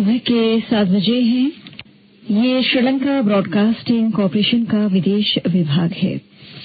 सुबह के सात बजे हैं। ये श्रीलंका ब्रॉडकास्टिंग कॉरपोरेशन का विदेश विभाग है।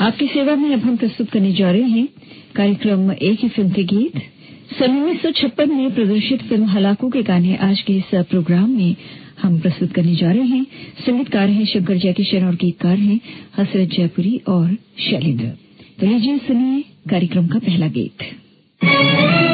आपकी सेवा में अब हम प्रस्तुत करने जा रहे हैं कार्यक्रम एक ही फ़िल्म के गीत। सन उन्नीस में प्रदर्शित फ़िल्म हलाकू के गाने आज के इस प्रोग्राम में हम प्रस्तुत करने जा रहे हैं। संगीतकार हैं शंकर जयकिशन और गीतकार हैं हसरत जयपुरी और शैलेंद्र। तो लीजिए सुनिए कार्यक्रम का पहला गीत।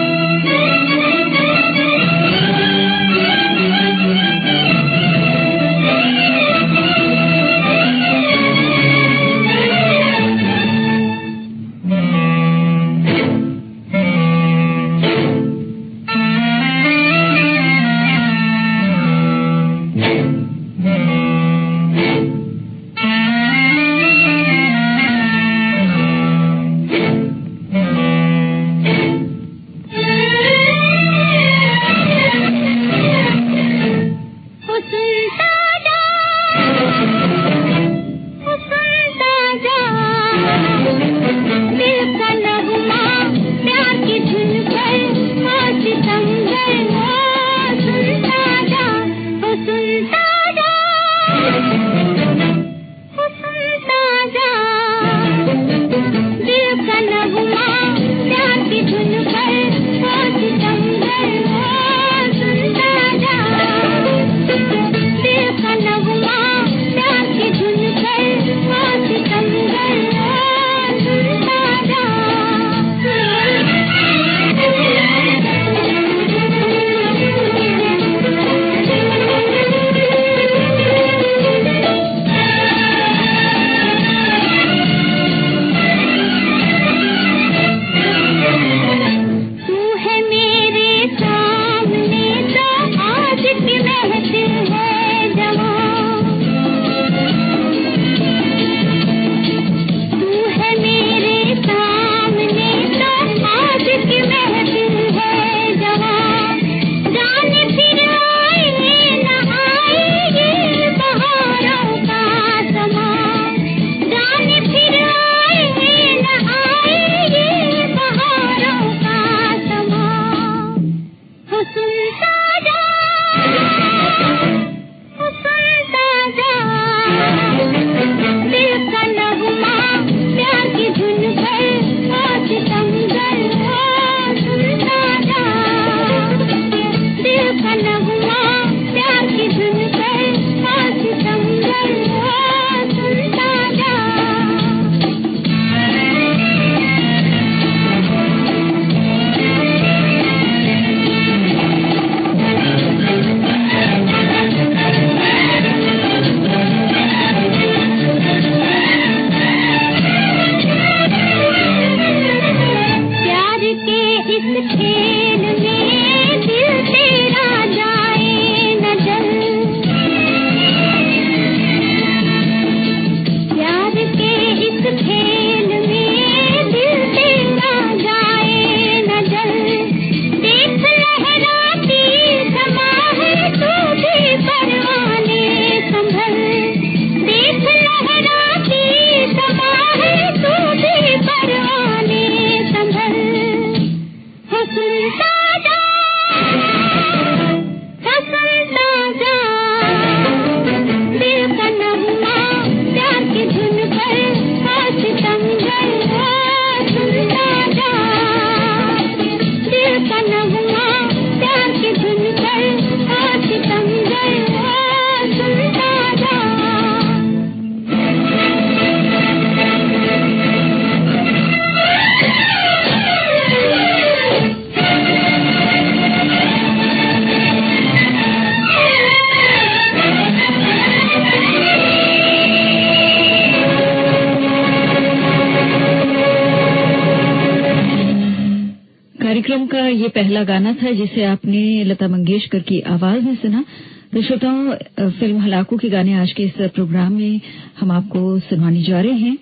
पहला गाना था जिसे आपने लता मंगेशकर की आवाज़ में सुना। तो श्रोताओं फ़िल्म हलाकू के गाने आज के इस प्रोग्राम में हम आपको सुनवाने जा रहे हैं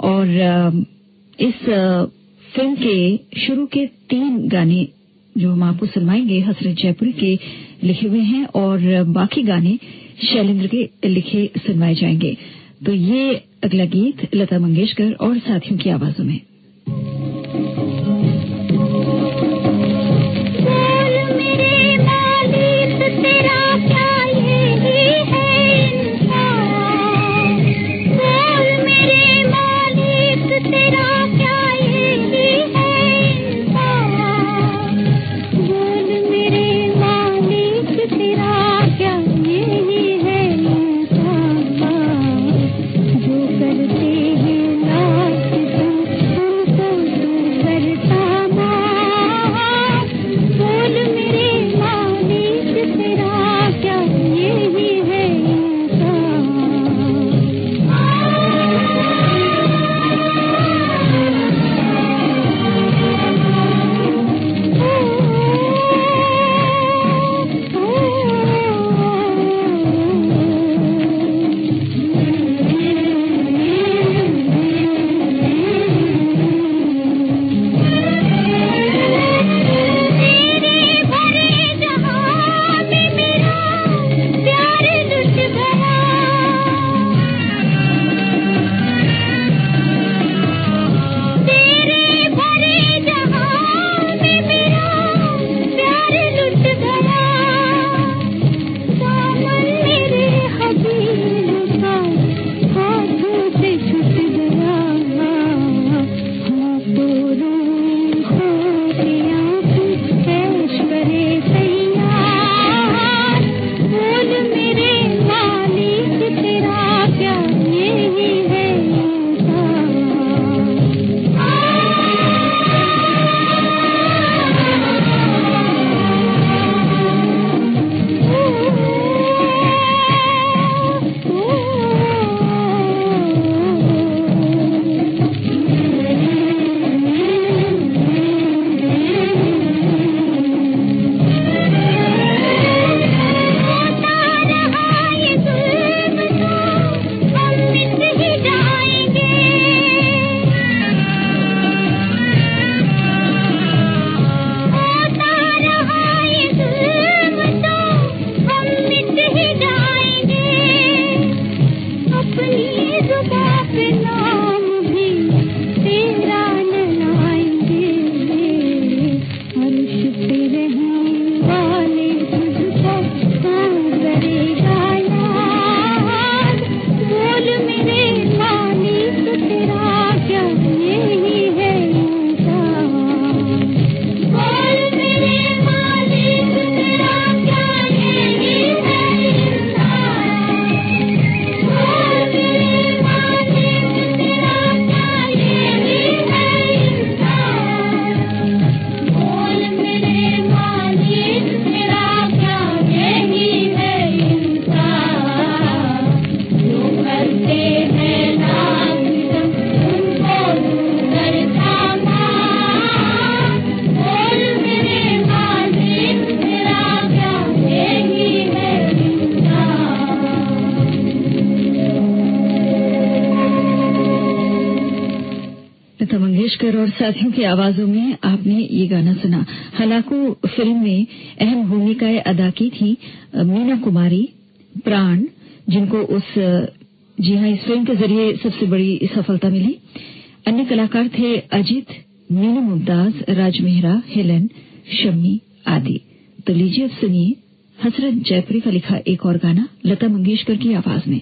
और इस फ़िल्म के शुरू के तीन गाने जो हम आपको सुनवाएँगे, हसरत जयपुरी के लिखे हुए हैं और बाकी गाने शैलेंद्र के लिखे सुनवाए जाएँगे। तो ये अगला गीत लता मंगेशकर और साथियों की आवाजों में। मंगेशकर और साथियों की आवाजों में आपने ये गाना सुना। हलाकू फ़िल्म में अहम भूमिकाएँ अदा की थी मीना कुमारी, प्राण, जिनको उस जी हाँ इस फ़िल्म के ज़रिए सबसे बड़ी सफलता मिली। अन्य कलाकार थे अजित, मीनू मुमताज़, राज मेहरा, हेलन, शम्मी आदि। तो लीजिए अब सुनिए हसरत जयपुरी का लिखा एक और गाना, लता मंगेशकर की आवाज़ में।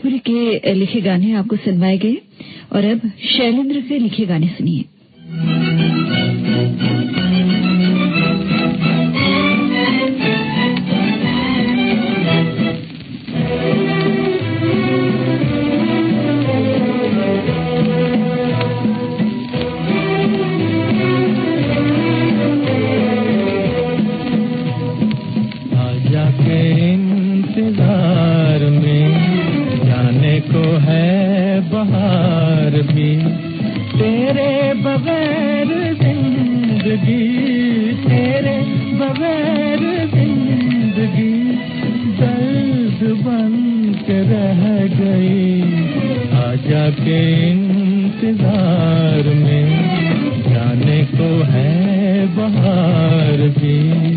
जयपुर के लिखे गाने आपको सुनवाए गए और अब शैलेंद्र के लिखे गाने सुनिए। बाहर भी तेरे बगैर ज़िंदगी, तेरे बगैर ज़िंदगी दर्द बन के रह गई। आजा के इंतज़ार में जाने को है बाहर भी।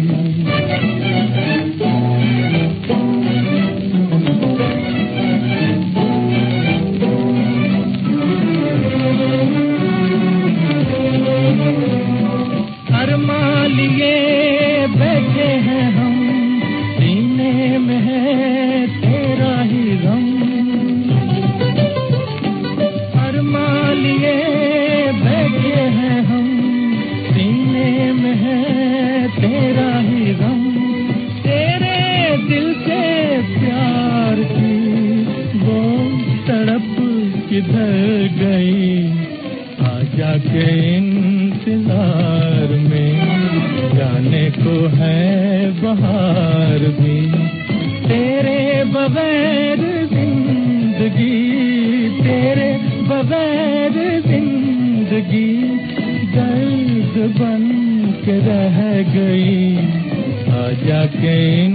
किधर गई? आजा के इंतज़ार में। जाने को है बाहर भी। तेरे बगैर ज़िंदगी, तेरे बगैर ज़िंदगी दर्द बन के रह गई। आजा के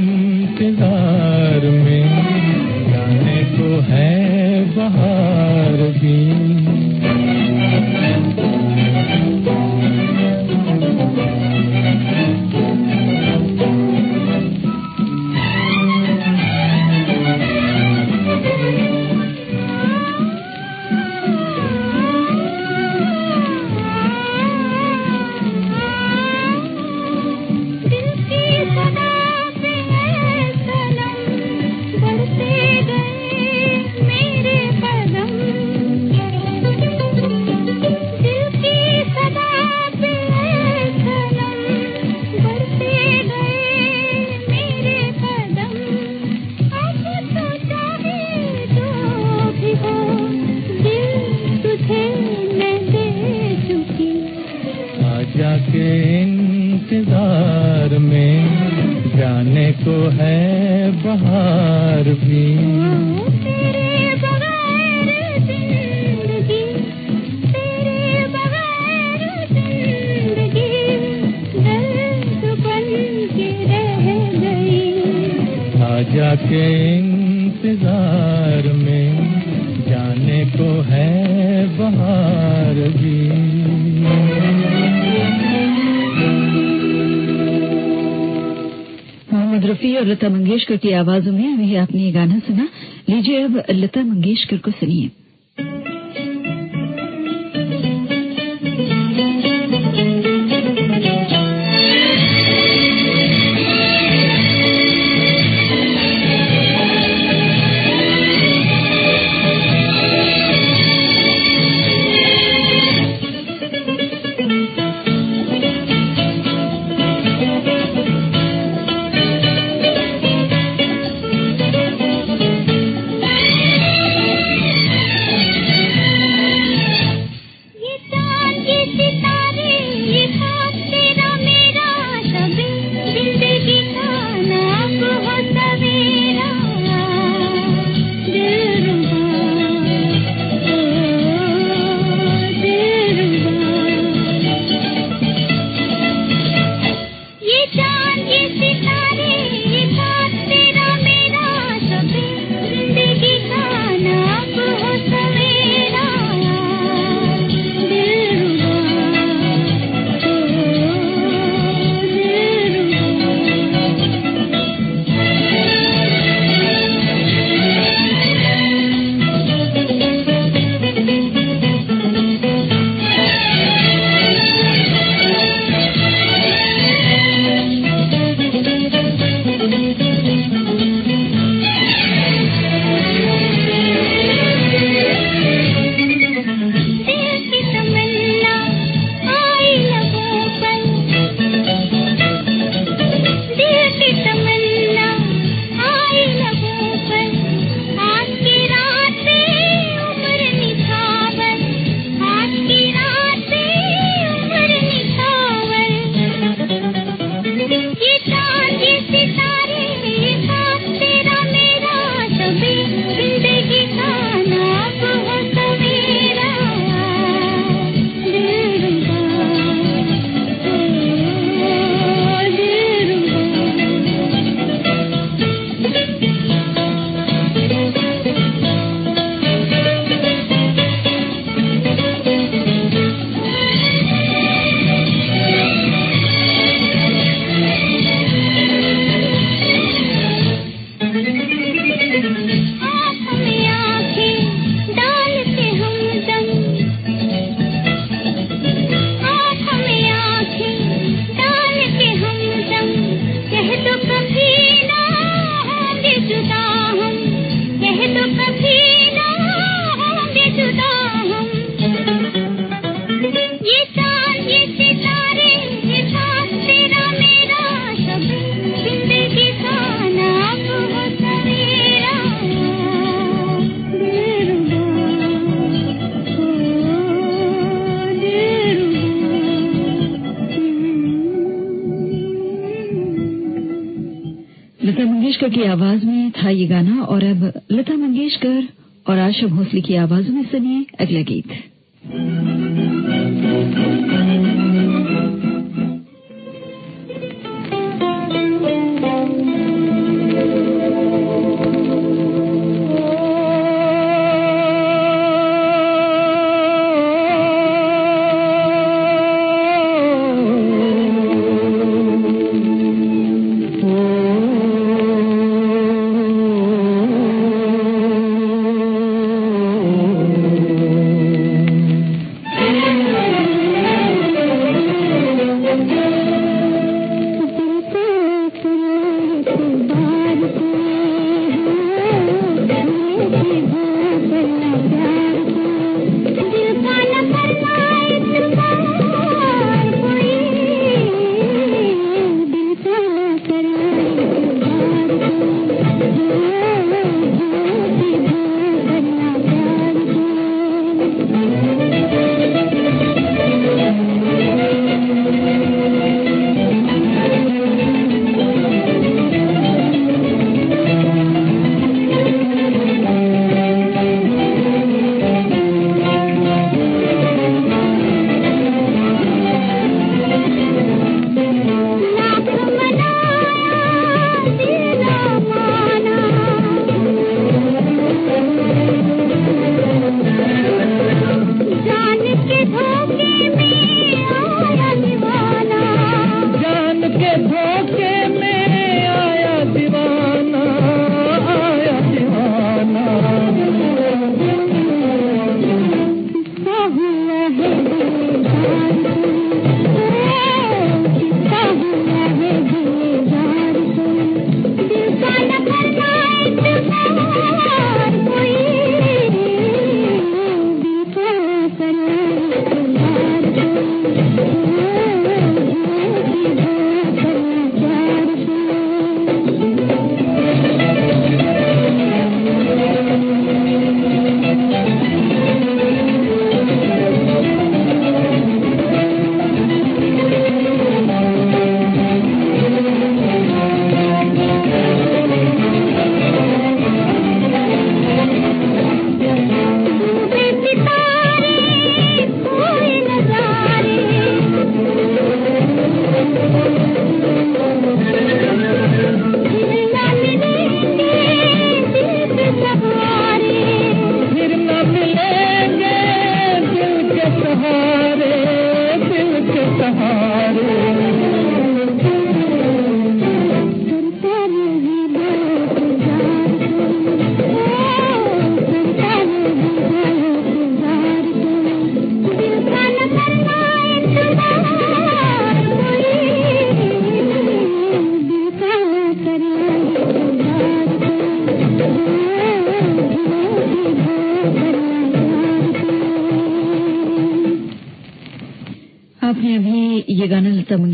लता मंगेशकर की आवाजों में अभी आपने ये गाना सुना। लीजिए अब लता मंगेशकर को सुनिए। था ये गाना और अब लता मंगेशकर और आशा भोसले की आवाजों में सुनिए अगला गीत।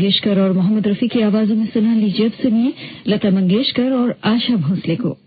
मंगेशकर और मोहम्मद रफी की आवाजों में सुना लीजिए अब सुनिए लता मंगेशकर और आशा भोसले को।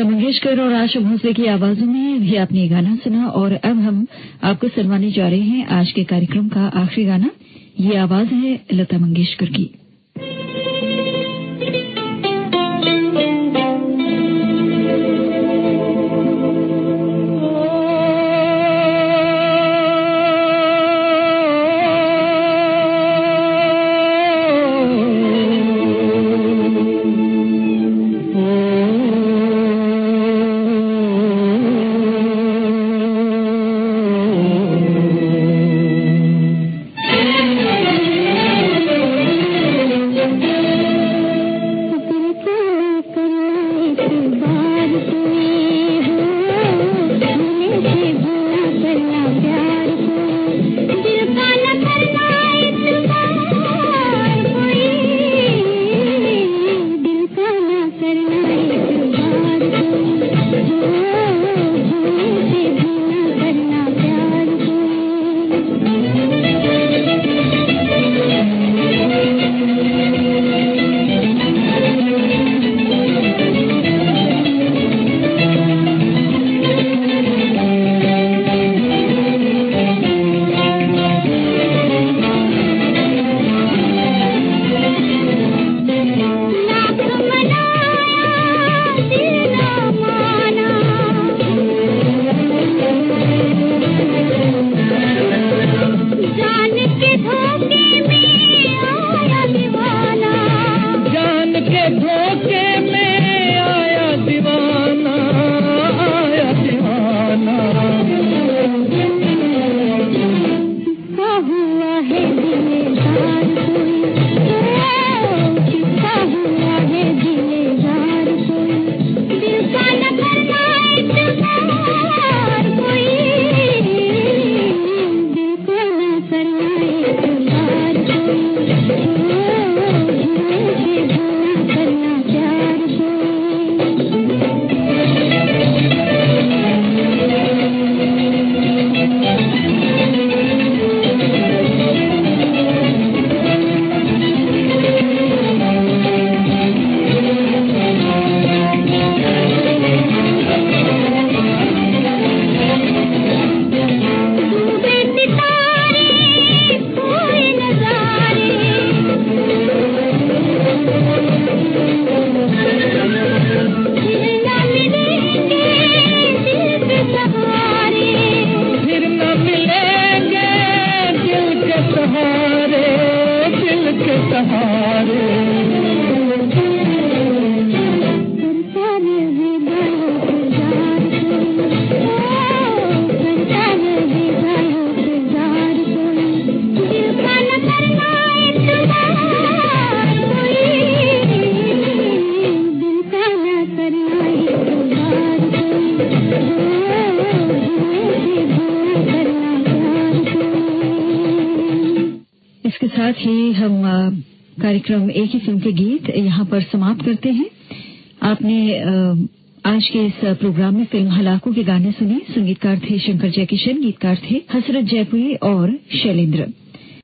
मंगेशकर और आशा भोसले की आवाजों में भी आपने गाना सुना और अब हम आपको सुनवाने जा रहे हैं आज के कार्यक्रम का आखिरी गाना। ये आवाज़ है लता मंगेशकर की। कार्यक्रम एक ही फ़िल्म के गीत यहाँ पर समाप्त करते हैं। आपने आज के इस प्रोग्राम में फ़िल्म हलाकों के गाने सुने। संगीतकार थे शंकर जयकिशन, गीतकार थे हसरत जयपुरी और शैलेंद्र।